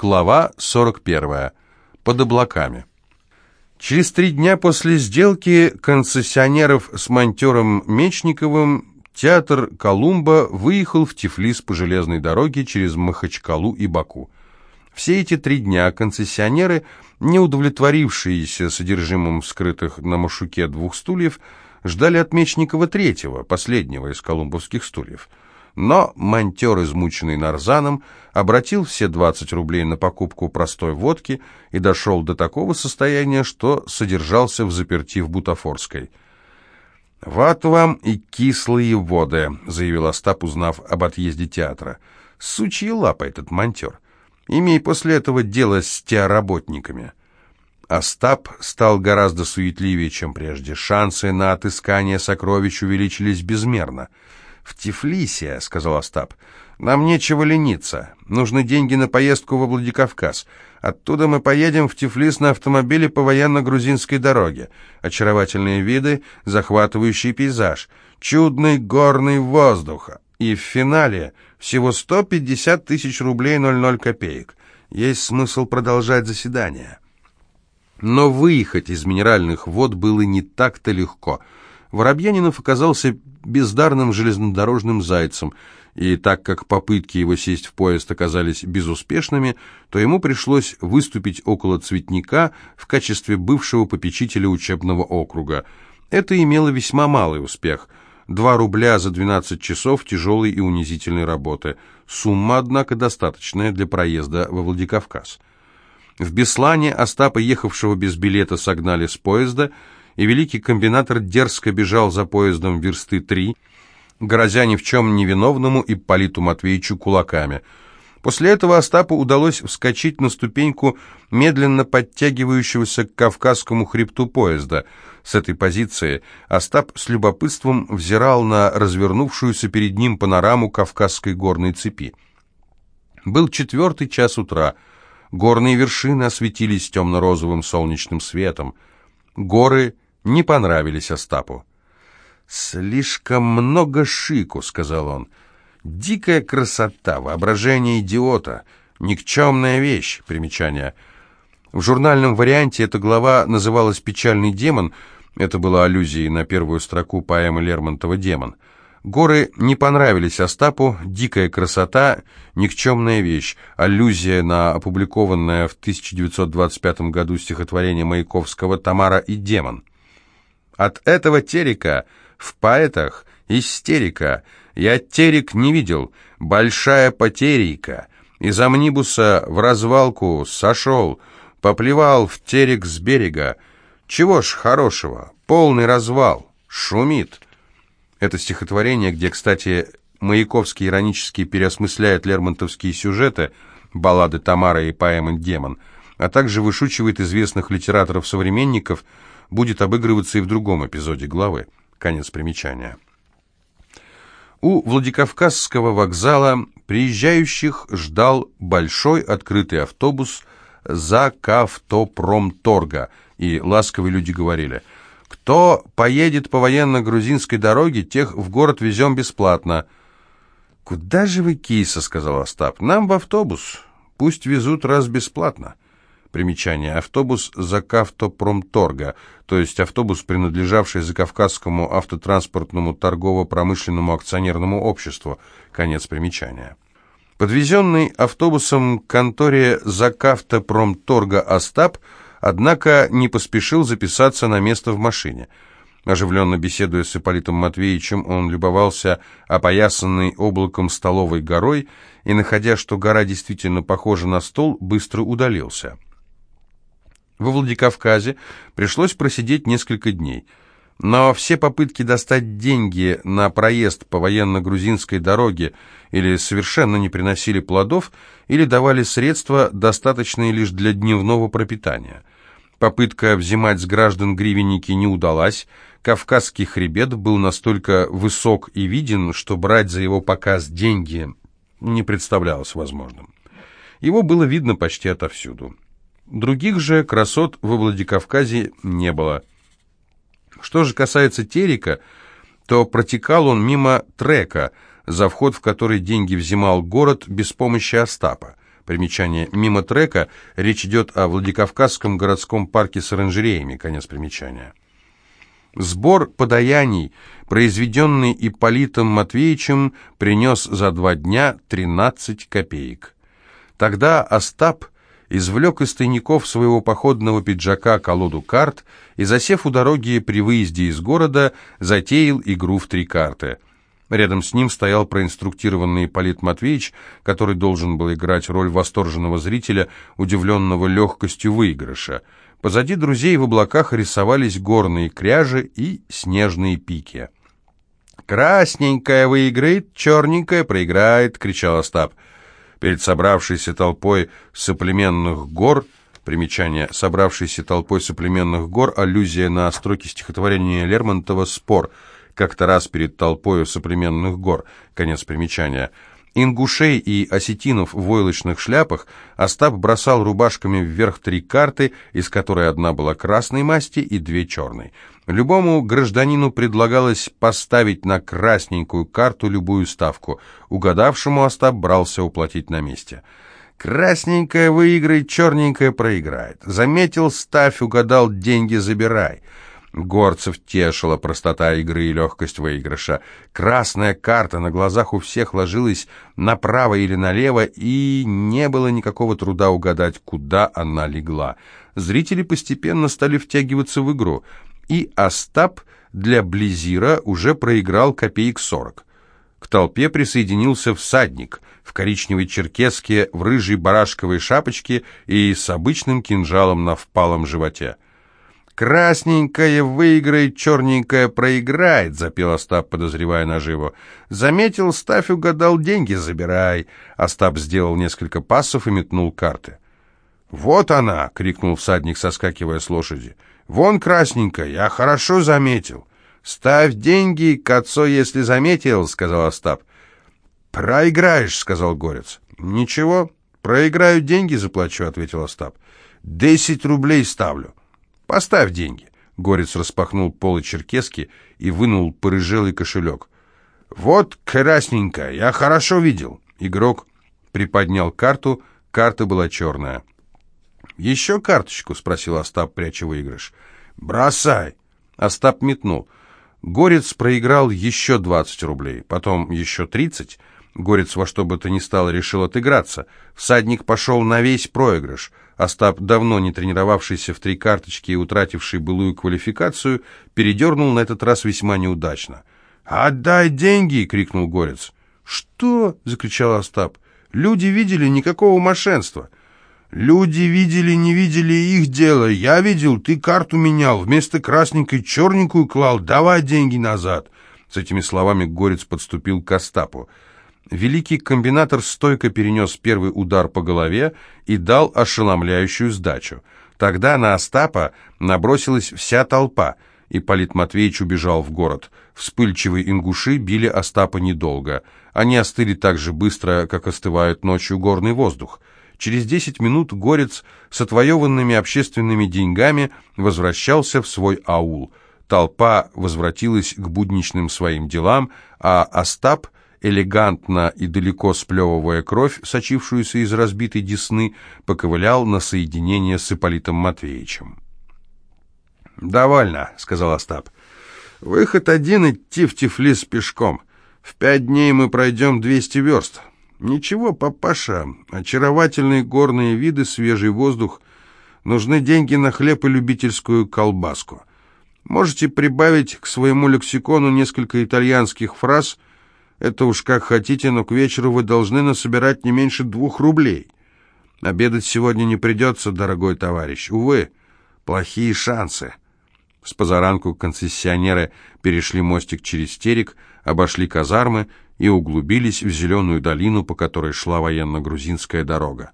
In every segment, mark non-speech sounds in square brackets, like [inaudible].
Глава 41. Под облаками. Через три дня после сделки концессионеров с монтером Мечниковым театр «Колумба» выехал в Тифлис по железной дороге через Махачкалу и Баку. Все эти три дня концессионеры, не удовлетворившиеся содержимым скрытых на Машуке двух стульев, ждали от Мечникова третьего, последнего из колумбовских стульев. Но монтер, измученный нарзаном, обратил все 20 рублей на покупку простой водки и дошел до такого состояния, что содержался в заперти в Бутафорской. «Вот вам и кислые воды», — заявил Остап, узнав об отъезде театра. «Сучья лапа этот монтер. Имей после этого дело с теоработниками». Остап стал гораздо суетливее, чем прежде. Шансы на отыскание сокровищ увеличились безмерно. «В Тифлисе», — сказал Остап, — «нам нечего лениться. Нужны деньги на поездку во Владикавказ. Оттуда мы поедем в Тифлис на автомобиле по военно-грузинской дороге. Очаровательные виды, захватывающий пейзаж, чудный горный воздух. И в финале всего 150 тысяч рублей 00 копеек. Есть смысл продолжать заседание». Но выехать из минеральных вод было не так-то легко. Воробьянинов оказался бездарным железнодорожным зайцем, и так как попытки его сесть в поезд оказались безуспешными, то ему пришлось выступить около цветника в качестве бывшего попечителя учебного округа. Это имело весьма малый успех. Два рубля за 12 часов тяжелой и унизительной работы. Сумма, однако, достаточная для проезда во Владикавказ. В Беслане Остапа, ехавшего без билета, согнали с поезда, и великий комбинатор дерзко бежал за поездом версты три, грозя ни в чем невиновному Ипполиту Матвеевичу кулаками. После этого Остапу удалось вскочить на ступеньку медленно подтягивающегося к Кавказскому хребту поезда. С этой позиции Остап с любопытством взирал на развернувшуюся перед ним панораму Кавказской горной цепи. Был четвертый час утра — Горные вершины осветились темно-розовым солнечным светом. Горы не понравились Остапу. «Слишком много шику», — сказал он. «Дикая красота, воображение идиота, никчемная вещь». Примечание. В журнальном варианте эта глава называлась «Печальный демон». Это было аллюзией на первую строку поэмы Лермонтова «Демон». Горы не понравились Остапу, дикая красота, никчемная вещь, аллюзия на опубликованное в 1925 году стихотворение Маяковского «Тамара и демон». От этого терека в поэтах истерика, я терек не видел, большая потерейка, из амнибуса в развалку сошел, поплевал в терек с берега, чего ж хорошего, полный развал, шумит». Это стихотворение, где, кстати, Маяковский иронически переосмысляет лермонтовские сюжеты, баллады Тамара и поэмы «Демон», а также вышучивает известных литераторов-современников, будет обыгрываться и в другом эпизоде главы. Конец примечания. У Владикавказского вокзала приезжающих ждал большой открытый автобус за Кавтопромторга, и ласковые люди говорили – кто поедет по военно-грузинской дороге, тех в город везем бесплатно. «Куда же вы, киса?» — сказал Остап. «Нам в автобус. Пусть везут раз бесплатно». Примечание. Автобус Закавтопромторга, то есть автобус, принадлежавший Закавказскому автотранспортному торгово-промышленному акционерному обществу. Конец примечания. Подвезенный автобусом к конторе Закавтопромторга Остап – однако не поспешил записаться на место в машине. Оживленно беседуя с Ипполитом Матвеевичем, он любовался опоясанной облаком столовой горой и, находя, что гора действительно похожа на стол, быстро удалился. Во Владикавказе пришлось просидеть несколько дней. Но все попытки достать деньги на проезд по военно-грузинской дороге или совершенно не приносили плодов, или давали средства, достаточные лишь для дневного пропитания. Попытка взимать с граждан гривенники не удалась, Кавказский хребет был настолько высок и виден, что брать за его показ деньги не представлялось возможным. Его было видно почти отовсюду. Других же красот во Владикавказе не было. Что же касается Терека, то протекал он мимо трека, за вход в который деньги взимал город без помощи Остапа. Примечание. Мимо трека речь идет о Владикавказском городском парке с оранжереями. Конец примечания. Сбор подаяний, произведенный Ипполитом Матвеевичем, принес за два дня 13 копеек. Тогда Остап извлек из тайников своего походного пиджака колоду карт и, засев у дороги при выезде из города, затеял игру в три карты – Рядом с ним стоял проинструктированный Ипполит Матвеевич, который должен был играть роль восторженного зрителя, удивленного легкостью выигрыша. Позади друзей в облаках рисовались горные кряжи и снежные пики. «Красненькая выиграет, черненькая проиграет!» — кричал Остап. Перед собравшейся толпой соплеменных гор Примечание. Собравшейся толпой соплеменных гор, аллюзия на строки стихотворения Лермонтова «Спор», как-то раз перед толпою соплеменных гор. Конец примечания. Ингушей и осетинов в войлочных шляпах Остап бросал рубашками вверх три карты, из которой одна была красной масти и две черной. Любому гражданину предлагалось поставить на красненькую карту любую ставку. Угадавшему Остап брался уплатить на месте. «Красненькая выиграет, черненькая проиграет. Заметил, ставь, угадал, деньги забирай». Горцев тешила простота игры и легкость выигрыша. Красная карта на глазах у всех ложилась направо или налево, и не было никакого труда угадать, куда она легла. Зрители постепенно стали втягиваться в игру, и Остап для Близира уже проиграл копеек сорок. К толпе присоединился всадник в коричневой черкеске, в рыжей барашковой шапочке и с обычным кинжалом на впалом животе. «Красненькая выиграет, черненькая проиграет», — запел Остап, подозревая наживу. «Заметил, ставь, угадал, деньги забирай». Остап сделал несколько пассов и метнул карты. «Вот она!» — крикнул всадник, соскакивая с лошади. «Вон красненькая, я хорошо заметил». «Ставь деньги к отцу, если заметил», — сказал Остап. «Проиграешь», — сказал Горец. «Ничего, проиграю, деньги заплачу», — ответил Остап. «Десять рублей ставлю». «Поставь деньги». Горец распахнул полы черкески и вынул порыжелый кошелек. «Вот красненькая, я хорошо видел». Игрок приподнял карту, карта была черная. «Еще карточку?» — спросил Остап, пряча выигрыш. «Бросай!» Остап метнул. Горец проиграл еще двадцать рублей, потом еще тридцать. Горец во что бы то ни стало решил отыграться. Всадник пошел на весь проигрыш. Остап, давно не тренировавшийся в три карточки и утративший былую квалификацию, передернул на этот раз весьма неудачно. «Отдай деньги!» — крикнул Горец. «Что?» — закричал Остап. «Люди видели никакого мошенства». «Люди видели, не видели их дело. Я видел, ты карту менял, вместо красненькой черненькую клал. Давай деньги назад!» С этими словами Горец подступил к Остапу. Великий комбинатор стойко перенес первый удар по голове и дал ошеломляющую сдачу. Тогда на Остапа набросилась вся толпа, и Полит Матвеевич убежал в город. Вспыльчивые ингуши били Остапа недолго. Они остыли так же быстро, как остывает ночью горный воздух. Через десять минут Горец с отвоеванными общественными деньгами возвращался в свой аул. Толпа возвратилась к будничным своим делам, а Остап – элегантно и далеко сплевывая кровь, сочившуюся из разбитой десны, поковылял на соединение с Ипполитом Матвеевичем. «Довольно», — сказал Остап. «Выход один — идти в Тифлис пешком. В пять дней мы пройдем двести верст. Ничего, папаша, очаровательные горные виды, свежий воздух. Нужны деньги на хлеб и любительскую колбаску. Можете прибавить к своему лексикону несколько итальянских фраз — это уж как хотите, но к вечеру вы должны насобирать не меньше двух рублей. Обедать сегодня не придется, дорогой товарищ. Увы, плохие шансы. С позаранку концессионеры перешли мостик через терек, обошли казармы и углубились в зеленую долину, по которой шла военно-грузинская дорога.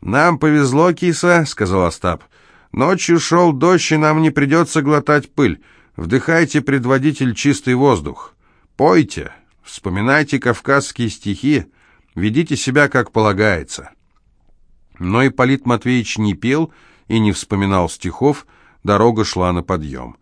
«Нам повезло, киса», — сказал Остап. «Ночью шел дождь, и нам не придется глотать пыль. Вдыхайте, предводитель, чистый воздух. Пойте, Вспоминайте кавказские стихи, ведите себя как полагается. Но Ипполит Матвеевич не пел и не вспоминал стихов, дорога шла на подъем.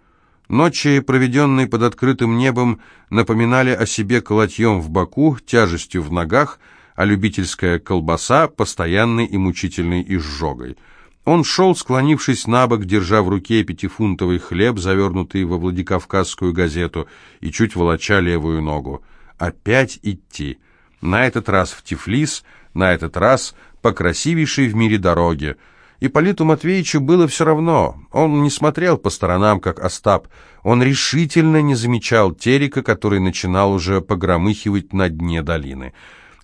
Ночи, проведенные под открытым небом, напоминали о себе колотьем в боку, тяжестью в ногах, а любительская колбаса постоянной и мучительной изжогой. Он шел, склонившись на бок, держа в руке пятифунтовый хлеб, завернутый во Владикавказскую газету, и чуть волоча левую ногу. Опять идти. На этот раз в Тифлис, на этот раз по красивейшей в мире дороге. И Политу Матвеевичу было все равно. Он не смотрел по сторонам, как Остап. Он решительно не замечал терека, который начинал уже погромыхивать на дне долины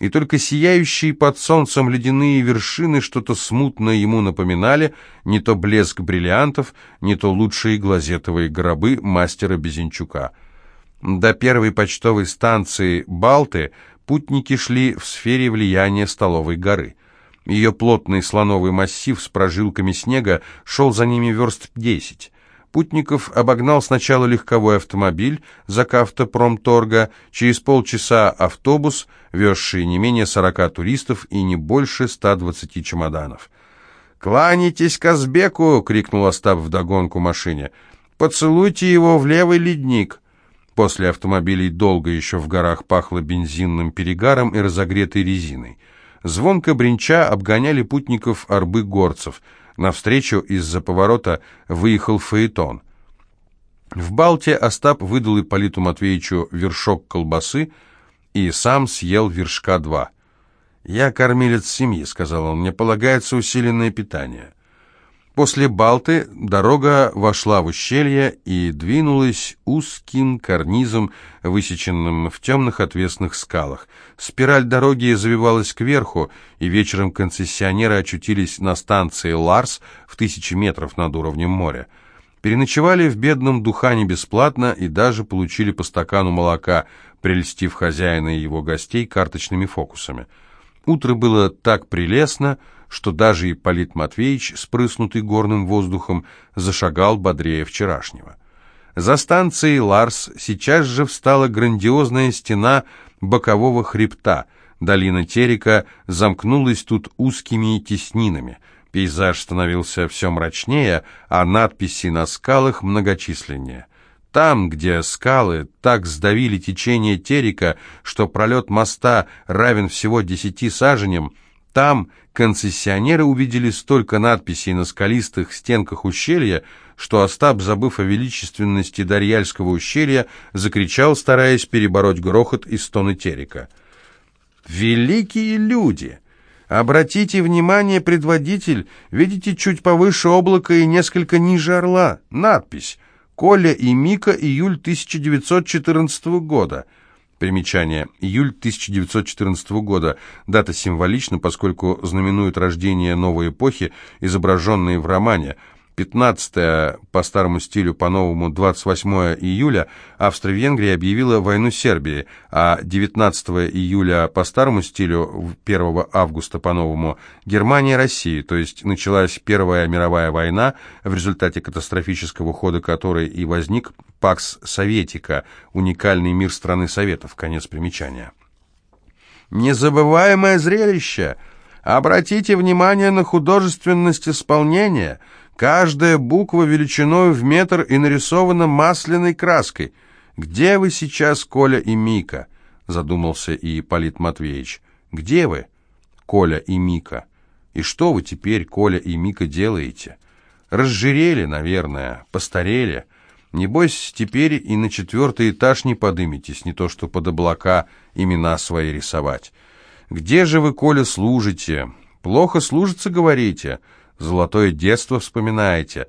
и только сияющие под солнцем ледяные вершины что-то смутно ему напоминали, не то блеск бриллиантов, не то лучшие глазетовые гробы мастера Безенчука. До первой почтовой станции Балты путники шли в сфере влияния Столовой горы. Ее плотный слоновый массив с прожилками снега шел за ними верст десять. Путников обогнал сначала легковой автомобиль Закавто-Промторга, через полчаса автобус, везший не менее 40 туристов и не больше 120 чемоданов. «Кланяйтесь Казбеку!» — крикнул Остап вдогонку машине. «Поцелуйте его в левый ледник!» После автомобилей долго еще в горах пахло бензинным перегаром и разогретой резиной. Звонко бренча обгоняли путников арбы горцев — Навстречу из-за поворота выехал Фаэтон. В Балте Остап выдал Ипполиту Матвеевичу вершок колбасы и сам съел вершка два. «Я кормилец семьи», — сказал он, — «мне полагается усиленное питание». После Балты дорога вошла в ущелье и двинулась узким карнизом, высеченным в темных отвесных скалах. Спираль дороги завивалась кверху, и вечером концессионеры очутились на станции Ларс в тысячи метров над уровнем моря. Переночевали в бедном Духане бесплатно и даже получили по стакану молока, прельстив хозяина и его гостей карточными фокусами. Утро было так прелестно, что даже Ипполит Матвеевич, спрыснутый горным воздухом, зашагал бодрее вчерашнего. За станцией Ларс сейчас же встала грандиозная стена бокового хребта. Долина Терека замкнулась тут узкими теснинами. Пейзаж становился все мрачнее, а надписи на скалах многочисленнее. Там, где скалы так сдавили течение Терека, что пролет моста равен всего десяти саженям, там концессионеры увидели столько надписей на скалистых стенках ущелья, что Остап, забыв о величественности Дарьяльского ущелья, закричал, стараясь перебороть грохот и стоны терека. «Великие люди! Обратите внимание, предводитель, видите чуть повыше облака и несколько ниже орла. Надпись «Коля и Мика, июль 1914 года». Примечание. Июль 1914 года. Дата символична, поскольку знаменует рождение новой эпохи, изображенной в романе. 15 по старому стилю, по-новому 28 июля Австро-Венгрия объявила войну Сербии, а 19 июля по старому стилю, 1 августа по-новому, Германия России, то есть началась Первая мировая война, в результате катастрофического хода которой и возник Пакс Советика, уникальный мир страны Советов, конец примечания. Незабываемое зрелище! Обратите внимание на художественность исполнения – Каждая буква величиной в метр и нарисована масляной краской. Где вы сейчас, Коля и Мика? Задумался и Полит Матвеевич. Где вы, Коля и Мика? И что вы теперь, Коля и Мика, делаете? Разжирели, наверное, постарели. Небось, теперь и на четвертый этаж не подыметесь, не то что под облака имена свои рисовать. Где же вы, Коля, служите? Плохо служится, говорите?» Золотое детство вспоминаете.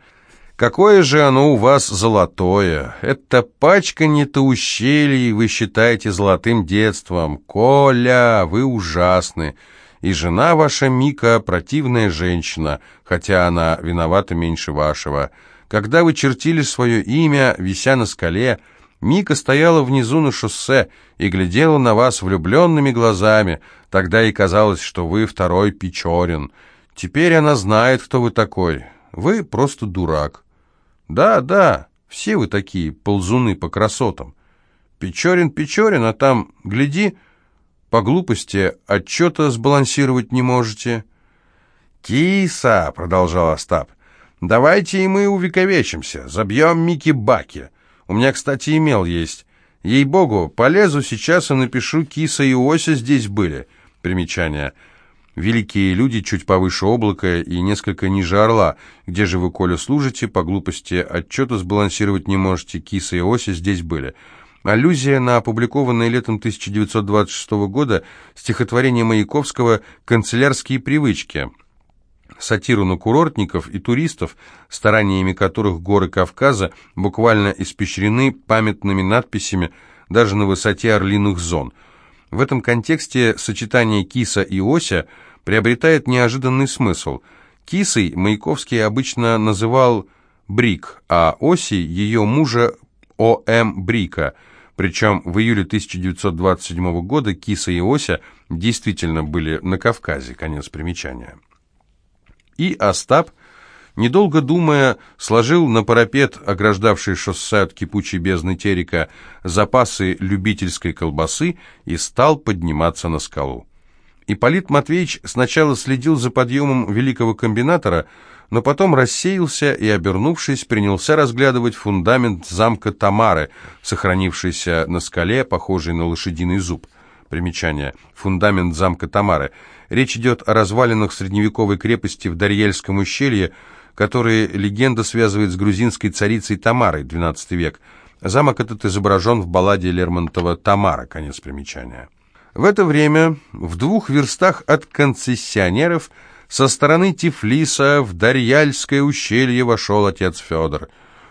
Какое же оно у вас золотое? Это пачка не то ущелий вы считаете золотым детством. Коля, вы ужасны. И жена ваша Мика противная женщина, хотя она виновата меньше вашего. Когда вы чертили свое имя, вися на скале, Мика стояла внизу на шоссе и глядела на вас влюбленными глазами. Тогда и казалось, что вы второй Печорин. Теперь она знает, кто вы такой. Вы просто дурак. Да, да, все вы такие ползуны по красотам. Печорин, Печорин, а там, гляди, по глупости отчета сбалансировать не можете. «Киса!» — продолжал Остап. «Давайте и мы увековечимся, забьем Мики-Баки. У меня, кстати, имел есть. Ей-богу, полезу сейчас и напишу, Киса и Ося здесь были. Примечание. Великие люди чуть повыше облака и несколько ниже орла. Где же вы, Коля, служите? По глупости отчета сбалансировать не можете. Киса и Ося здесь были. Аллюзия на опубликованное летом 1926 года стихотворение Маяковского «Канцелярские привычки», сатиру на курортников и туристов, стараниями которых горы Кавказа буквально испещрены памятными надписями даже на высоте орлиных зон. В этом контексте сочетание киса и ося приобретает неожиданный смысл. Кисой Маяковский обычно называл Брик, а Оси ее мужа О.М. Брика – причем в июле 1927 года Киса и Ося действительно были на Кавказе, конец примечания. И Остап, недолго думая, сложил на парапет, ограждавший шоссе от кипучей бездны Терека, запасы любительской колбасы и стал подниматься на скалу. Ипполит Матвеевич сначала следил за подъемом великого комбинатора, но потом рассеялся и, обернувшись, принялся разглядывать фундамент замка Тамары, сохранившийся на скале, похожий на лошадиный зуб. Примечание. Фундамент замка Тамары. Речь идет о развалинах средневековой крепости в Дарьельском ущелье, которые легенда связывает с грузинской царицей Тамарой, XII век. Замок этот изображен в балладе Лермонтова «Тамара», конец примечания. В это время в двух верстах от концессионеров – со стороны Тифлиса в Дарьяльское ущелье вошел отец Федор.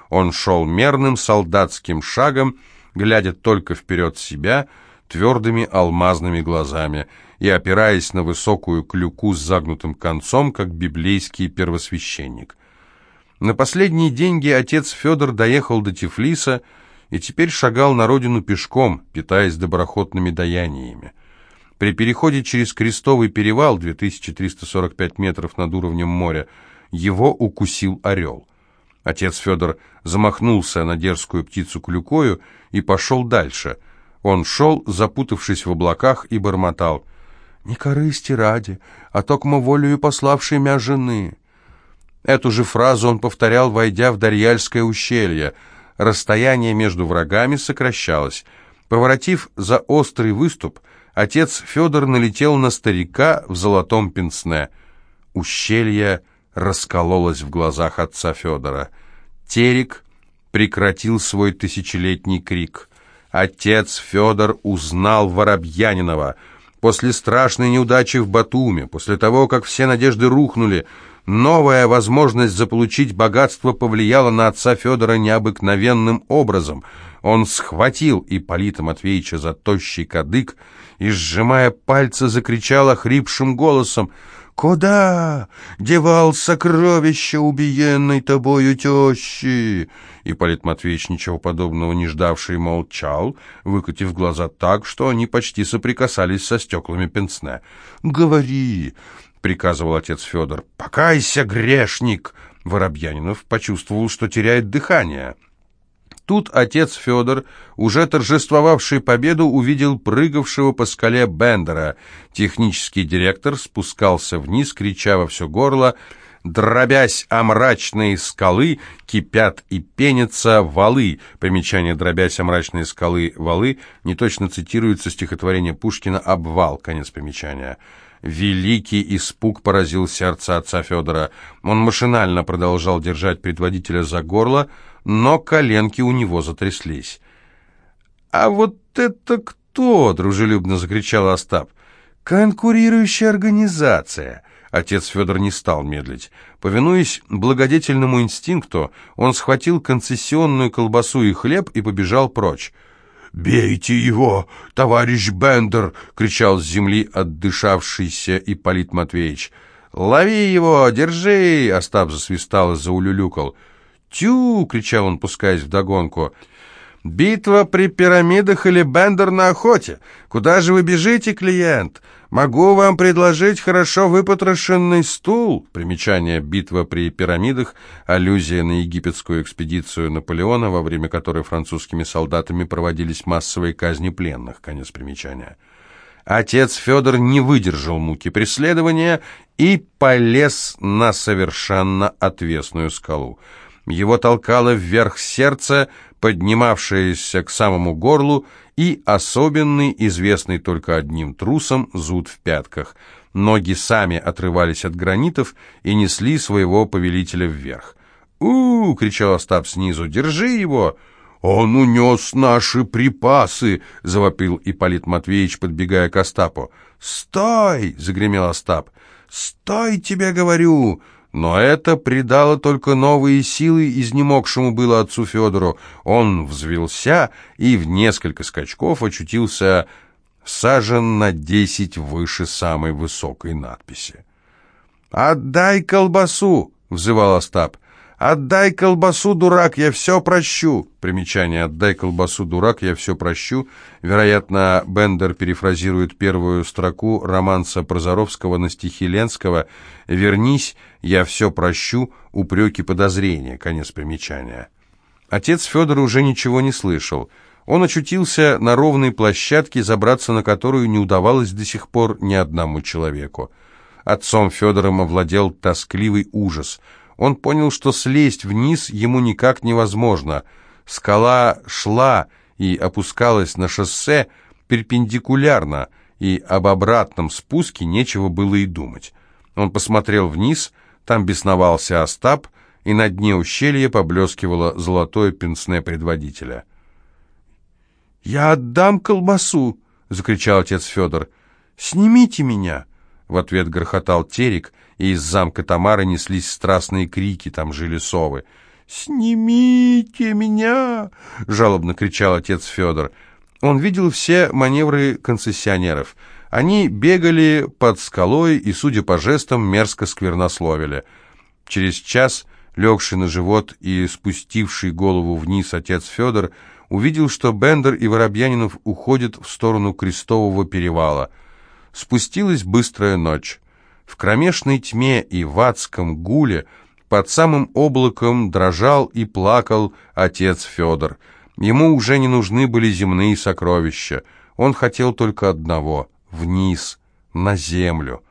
Он шел мерным солдатским шагом, глядя только вперед себя, твердыми алмазными глазами и опираясь на высокую клюку с загнутым концом, как библейский первосвященник. На последние деньги отец Федор доехал до Тифлиса и теперь шагал на родину пешком, питаясь доброхотными даяниями. При переходе через Крестовый перевал, 2345 метров над уровнем моря, его укусил орел. Отец Федор замахнулся на дерзкую птицу клюкою и пошел дальше. Он шел, запутавшись в облаках, и бормотал. «Не корысти ради, а токмо волею пославшей мя жены». Эту же фразу он повторял, войдя в Дарьяльское ущелье. Расстояние между врагами сокращалось. Поворотив за острый выступ, отец Федор налетел на старика в золотом пенсне. Ущелье раскололось в глазах отца Федора. Терек прекратил свой тысячелетний крик. Отец Федор узнал Воробьянинова. После страшной неудачи в Батуме, после того, как все надежды рухнули, новая возможность заполучить богатство повлияла на отца Федора необыкновенным образом. Он схватил Ипполита Матвеевича за тощий кадык и, сжимая пальцы, закричал охрипшим голосом «Куда девал сокровище убиенной тобою тещи?» Ипполит Матвеевич, ничего подобного не ждавший, молчал, выкатив глаза так, что они почти соприкасались со стеклами пенсне. «Говори!» — приказывал отец Федор. «Покайся, грешник!» Воробьянинов почувствовал, что теряет дыхание. Тут отец Федор, уже торжествовавший победу, увидел прыгавшего по скале Бендера. Технический директор спускался вниз, крича во все горло «Дробясь о мрачные скалы, кипят и пенятся валы». Примечание «Дробясь о мрачные скалы, валы» не точно цитируется стихотворение Пушкина «Обвал». Конец примечания. Великий испуг поразил сердце отца Федора. Он машинально продолжал держать предводителя за горло, но коленки у него затряслись. «А вот это кто?» — дружелюбно закричал Остап. «Конкурирующая организация!» Отец Федор не стал медлить. Повинуясь благодетельному инстинкту, он схватил концессионную колбасу и хлеб и побежал прочь. «Бейте его, товарищ Бендер!» — кричал с земли отдышавшийся Ипполит Матвеевич. «Лови его, держи!» — Остап засвистал и заулюлюкал. «Тю!» — кричал он, пускаясь вдогонку. «Битва при пирамидах или Бендер на охоте? Куда же вы бежите, клиент? Могу вам предложить хорошо выпотрошенный стул». Примечание «Битва при пирамидах» — аллюзия на египетскую экспедицию Наполеона, во время которой французскими солдатами проводились массовые казни пленных. Конец примечания. Отец Федор не выдержал муки преследования и полез на совершенно отвесную скалу. Его толкало вверх сердце, поднимавшееся к самому горлу, и особенный, известный только одним трусом, зуд в пятках. Ноги сами отрывались от гранитов и несли своего повелителя вверх. у, -у кричал Остап снизу. «Держи его!» «Он унес наши припасы!» — завопил Ипполит Матвеевич, подбегая к Остапу. «Стой!» — загремел Остап. «Стой, тебе говорю!» Но это придало только новые силы изнемогшему было отцу Федору. Он взвелся и в несколько скачков очутился сажен на десять выше самой высокой надписи. «Отдай колбасу!» — взывал Остап. «Отдай колбасу, дурак, я все прощу!» Примечание «Отдай колбасу, дурак, я все прощу». Вероятно, Бендер перефразирует первую строку романса Прозоровского на стихи Ленского «Вернись, я все прощу, упреки подозрения». Конец примечания. Отец Федор уже ничего не слышал. Он очутился на ровной площадке, забраться на которую не удавалось до сих пор ни одному человеку. Отцом Федором овладел тоскливый ужас – он понял, что слезть вниз ему никак невозможно. Скала шла и опускалась на шоссе перпендикулярно, и об обратном спуске нечего было и думать. Он посмотрел вниз, там бесновался Остап, и на дне ущелья поблескивало золотое пенсне предводителя. «Я отдам колбасу!» — закричал отец Федор. «Снимите меня!» — в ответ грохотал Терек, и из замка Тамары неслись страстные крики, там жили совы. «Снимите меня!» — жалобно кричал отец Федор. Он видел все маневры концессионеров. Они бегали под скалой и, судя по жестам, мерзко сквернословили. Через час, легший на живот и спустивший голову вниз отец Федор, увидел, что Бендер и Воробьянинов уходят в сторону Крестового перевала. Спустилась быстрая ночь. В кромешной тьме и в адском гуле под самым облаком дрожал и плакал отец Федор. Ему уже не нужны были земные сокровища. Он хотел только одного — вниз, на землю.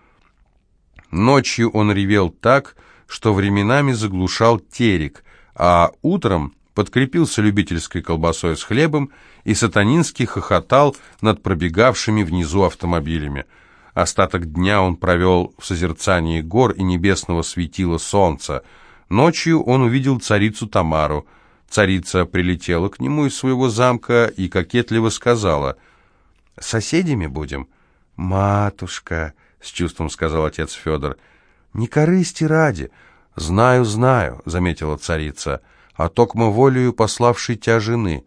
Ночью он ревел так, что временами заглушал терек, а утром подкрепился любительской колбасой с хлебом и сатанински хохотал над пробегавшими внизу автомобилями. Остаток дня он провел в созерцании гор и небесного светила солнца. Ночью он увидел царицу Тамару. Царица прилетела к нему из своего замка и кокетливо сказала, «Соседями будем?» «Матушка», — с чувством сказал отец Федор, — «не корысти ради». «Знаю, знаю», — заметила царица, — «а токмо волею пославшей тя жены».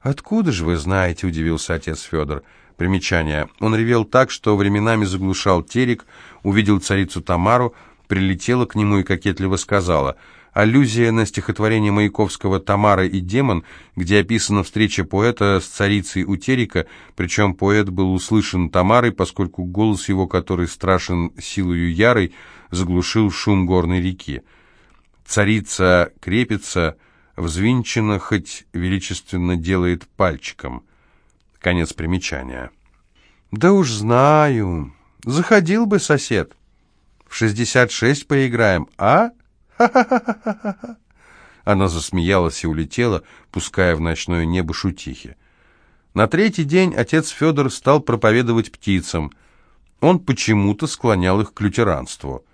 «Откуда же вы знаете?» — удивился отец Федор. Примечание. Он ревел так, что временами заглушал терек, увидел царицу Тамару, прилетела к нему и кокетливо сказала. Аллюзия на стихотворение Маяковского «Тамара и демон», где описана встреча поэта с царицей у терека, причем поэт был услышан Тамарой, поскольку голос его, который страшен силою ярой, заглушил шум горной реки. Царица крепится, взвинчена, хоть величественно делает пальчиком. Конец примечания. «Да уж знаю. Заходил бы сосед. В шестьдесят шесть поиграем, а? Ха-ха-ха-ха-ха!» [laughs] Она засмеялась и улетела, пуская в ночное небо шутихи. На третий день отец Федор стал проповедовать птицам. Он почему-то склонял их к лютеранству.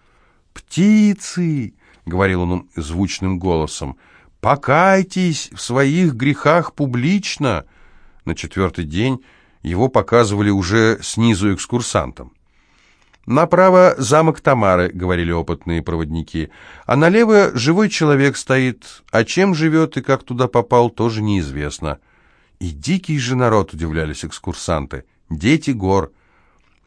«Птицы!» — говорил он звучным голосом. «Покайтесь в своих грехах публично!» На четвертый день его показывали уже снизу экскурсантам. «Направо замок Тамары», — говорили опытные проводники, «а налево живой человек стоит, а чем живет и как туда попал, тоже неизвестно». И дикий же народ, удивлялись экскурсанты, дети гор.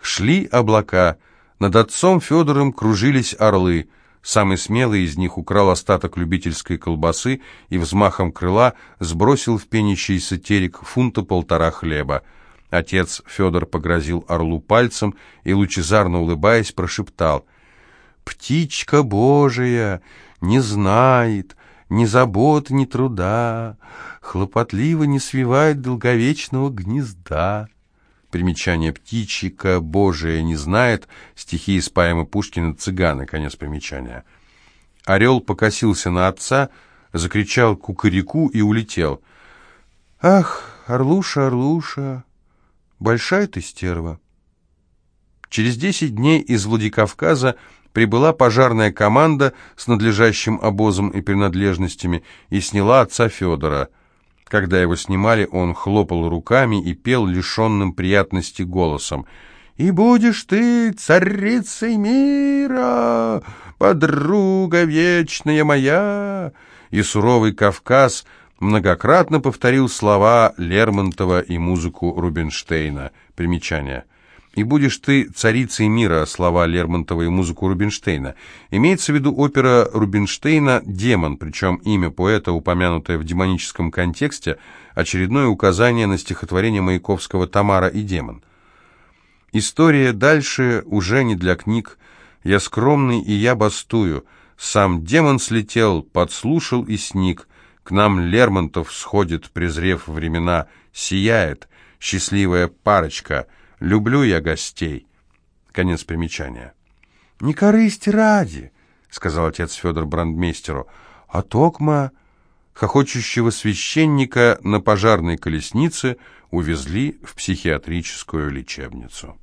Шли облака, над отцом Федором кружились орлы, Самый смелый из них украл остаток любительской колбасы и взмахом крыла сбросил в пенящийся терек фунта полтора хлеба. Отец Федор погрозил орлу пальцем и, лучезарно улыбаясь, прошептал «Птичка Божия не знает ни забот, ни труда, хлопотливо не свивает долговечного гнезда». Примечание «Птичьика Божия не знает», стихи из поэмы Пушкина «Цыганы», конец примечания. Орел покосился на отца, закричал кукареку и улетел. «Ах, Орлуша, Орлуша, большая ты стерва!» Через десять дней из Владикавказа прибыла пожарная команда с надлежащим обозом и принадлежностями и сняла отца Федора. Когда его снимали, он хлопал руками и пел лишенным приятности голосом. «И будешь ты царицей мира, подруга вечная моя!» И суровый Кавказ многократно повторил слова Лермонтова и музыку Рубинштейна. Примечание – «И будешь ты царицей мира» слова Лермонтова и музыку Рубинштейна. Имеется в виду опера Рубинштейна «Демон», причем имя поэта, упомянутое в демоническом контексте, очередное указание на стихотворение Маяковского «Тамара и демон». История дальше уже не для книг. Я скромный, и я бастую. Сам демон слетел, подслушал и сник. К нам Лермонтов сходит, презрев времена, сияет, счастливая парочка — Люблю я гостей. Конец примечания. «Не корысть ради», — сказал отец Федор брандмейстеру, — «а токма...» Хохочущего священника на пожарной колеснице увезли в психиатрическую лечебницу.